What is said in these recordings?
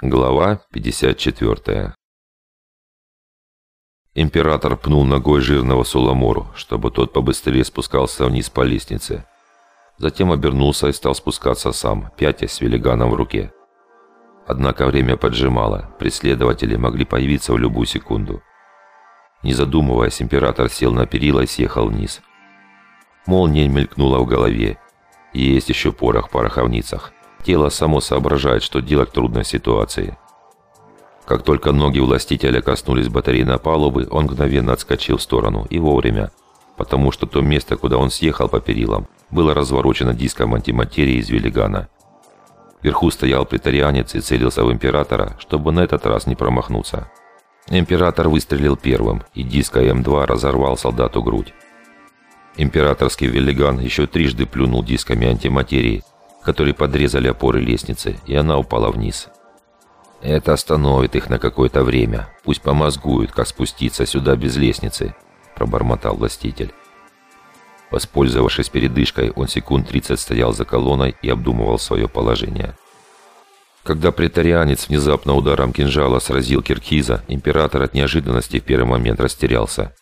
Глава 54 Император пнул ногой жирного Суламору, чтобы тот побыстрее спускался вниз по лестнице. Затем обернулся и стал спускаться сам, пятясь с велиганом в руке. Однако время поджимало, преследователи могли появиться в любую секунду. Не задумываясь, император сел на перила и съехал вниз. Молния мелькнула в голове. Есть еще порох в пороховницах. Тело само соображает, что делать в трудной ситуации. Как только ноги властителя коснулись батарейной палубы, он мгновенно отскочил в сторону, и вовремя, потому что то место, куда он съехал по перилам, было разворочено диском антиматерии из велигана. Вверху стоял претарианец и целился в императора, чтобы на этот раз не промахнуться. Император выстрелил первым, и диск АМ-2 разорвал солдату грудь. Императорский велиган еще трижды плюнул дисками антиматерии, которые подрезали опоры лестницы, и она упала вниз. «Это остановит их на какое-то время. Пусть помозгуют, как спуститься сюда без лестницы», – пробормотал властитель. Воспользовавшись передышкой, он секунд 30 стоял за колонной и обдумывал свое положение. Когда претарианец внезапно ударом кинжала сразил Киркиза, император от неожиданности в первый момент растерялся.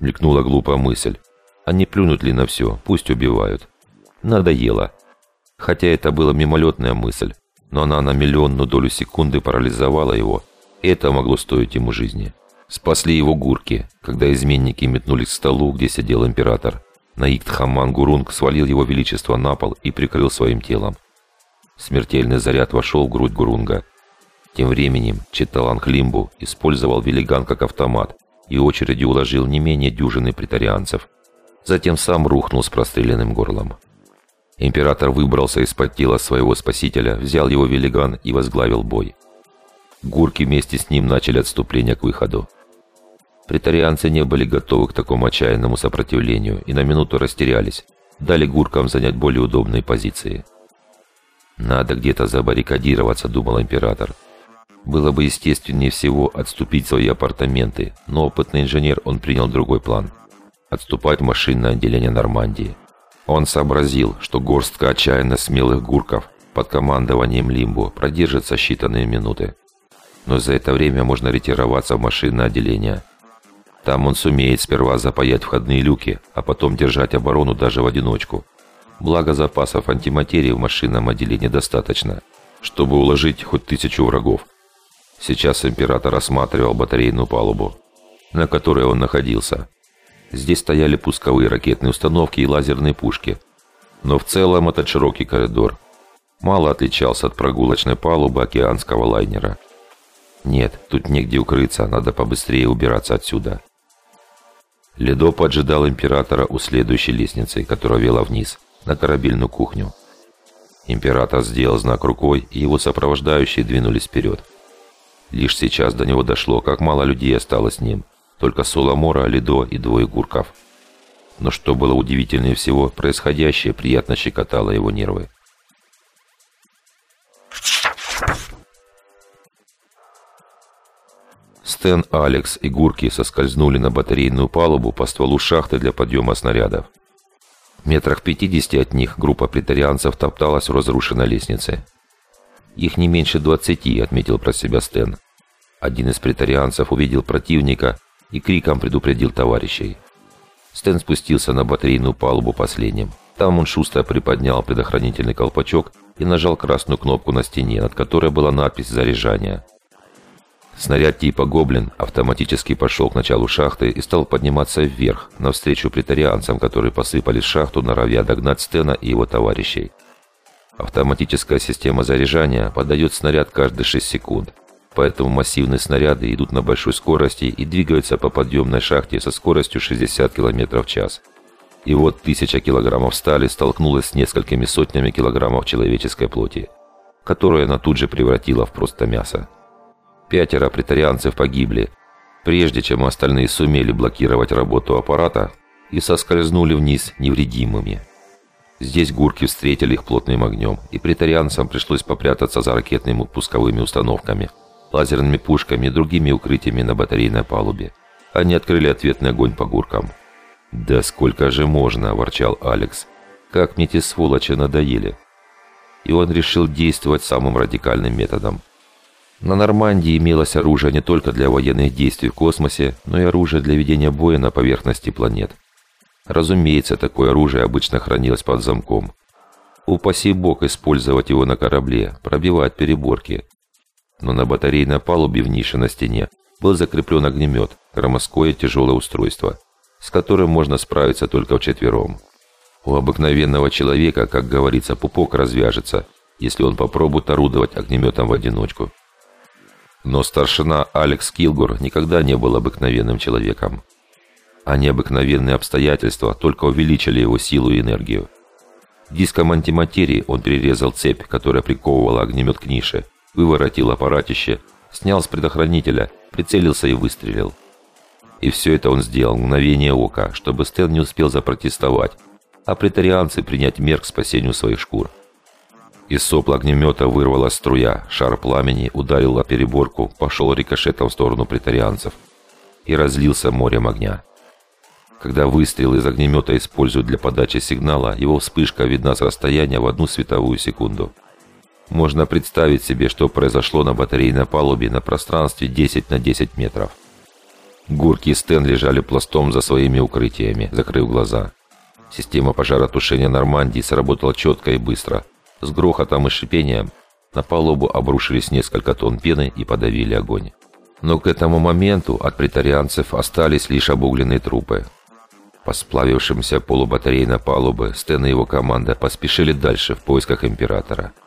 Мелькнула глупая мысль. А не плюнут ли на все, пусть убивают. Надоело. Хотя это была мимолетная мысль, но она на миллионную долю секунды парализовала его, это могло стоить ему жизни. Спасли его гурки, когда изменники метнулись к столу, где сидел император. Наикт Хаман Гурунг свалил его величество на пол и прикрыл своим телом. Смертельный заряд вошел в грудь Гурунга. Тем временем Читалан Хлимбу использовал велиган как автомат и очередью уложил не менее дюжины притарианцев. Затем сам рухнул с простреленным горлом. Император выбрался из-под тела своего спасителя, взял его велиган и возглавил бой. Гурки вместе с ним начали отступление к выходу. Притарианцы не были готовы к такому отчаянному сопротивлению и на минуту растерялись, дали гуркам занять более удобные позиции. «Надо где-то забаррикадироваться», — думал император. Было бы естественнее всего отступить в свои апартаменты, но опытный инженер он принял другой план – отступать в машинное отделение Нормандии. Он сообразил, что горстка отчаянно смелых гурков под командованием Лимбу продержится считанные минуты. Но за это время можно ретироваться в машинное отделение. Там он сумеет сперва запаять входные люки, а потом держать оборону даже в одиночку. Благо запасов антиматерии в машинном отделении достаточно, чтобы уложить хоть тысячу врагов. Сейчас император осматривал батарейную палубу, на которой он находился. Здесь стояли пусковые ракетные установки и лазерные пушки. Но в целом этот широкий коридор мало отличался от прогулочной палубы океанского лайнера. Нет, тут негде укрыться, надо побыстрее убираться отсюда. Ледо поджидал императора у следующей лестницы, которая вела вниз, на корабельную кухню. Император сделал знак рукой, и его сопровождающие двинулись вперед. Лишь сейчас до него дошло, как мало людей осталось с ним – только Соломора, Лидо и двое гурков. Но что было удивительнее всего, происходящее приятно щекотало его нервы. Стэн, Алекс и Гурки соскользнули на батарейную палубу по стволу шахты для подъема снарядов. В метрах 50 от них группа претарианцев топталась в разрушенной лестнице. «Их не меньше 20», — отметил про себя Стэн. Один из претарианцев увидел противника и криком предупредил товарищей. Стэн спустился на батарейную палубу последним. Там он шустро приподнял предохранительный колпачок и нажал красную кнопку на стене, над которой была надпись «Заряжание». Снаряд типа «Гоблин» автоматически пошел к началу шахты и стал подниматься вверх, навстречу претарианцам, которые посыпали шахту, норовя догнать Стена и его товарищей. Автоматическая система заряжания подает снаряд каждые 6 секунд – поэтому массивные снаряды идут на большой скорости и двигаются по подъемной шахте со скоростью 60 км в час. И вот тысяча килограммов стали столкнулась с несколькими сотнями килограммов человеческой плоти, которую она тут же превратила в просто мясо. Пятеро претарианцев погибли, прежде чем остальные сумели блокировать работу аппарата и соскользнули вниз невредимыми. Здесь гурки встретили их плотным огнем, и претарианцам пришлось попрятаться за ракетными пусковыми установками – лазерными пушками и другими укрытиями на батарейной палубе. Они открыли ответный огонь по гуркам. «Да сколько же можно!» – ворчал Алекс. «Как мне эти сволочи надоели!» И он решил действовать самым радикальным методом. На Нормандии имелось оружие не только для военных действий в космосе, но и оружие для ведения боя на поверхности планет. Разумеется, такое оружие обычно хранилось под замком. Упаси бог использовать его на корабле, пробивать переборки. Но на батарейной палубе в нише на стене был закреплен огнемет, громоздкое тяжелое устройство, с которым можно справиться только вчетвером. У обыкновенного человека, как говорится, пупок развяжется, если он попробует орудовать огнеметом в одиночку. Но старшина Алекс Килгур никогда не был обыкновенным человеком. А необыкновенные обстоятельства только увеличили его силу и энергию. Диском антиматерии он перерезал цепь, которая приковывала огнемет к нише, выворотил аппаратище, снял с предохранителя, прицелился и выстрелил. И все это он сделал мгновение ока, чтобы Стэн не успел запротестовать, а претарианцы принять мер к спасению своих шкур. Из сопла огнемета вырвалась струя, шар пламени ударил о переборку, пошел рикошетом в сторону претарианцев и разлился морем огня. Когда выстрел из огнемета используют для подачи сигнала, его вспышка видна с расстояния в одну световую секунду. Можно представить себе, что произошло на батарейной палубе на пространстве 10 на 10 метров. Гурки и Стэн лежали пластом за своими укрытиями, закрыв глаза. Система пожаротушения Нормандии сработала четко и быстро – с грохотом и шипением на палубу обрушились несколько тонн пены и подавили огонь. Но к этому моменту от притарианцев остались лишь обугленные трупы. По сплавившимся полубатарейной палубы Стэн и его команда поспешили дальше в поисках Императора –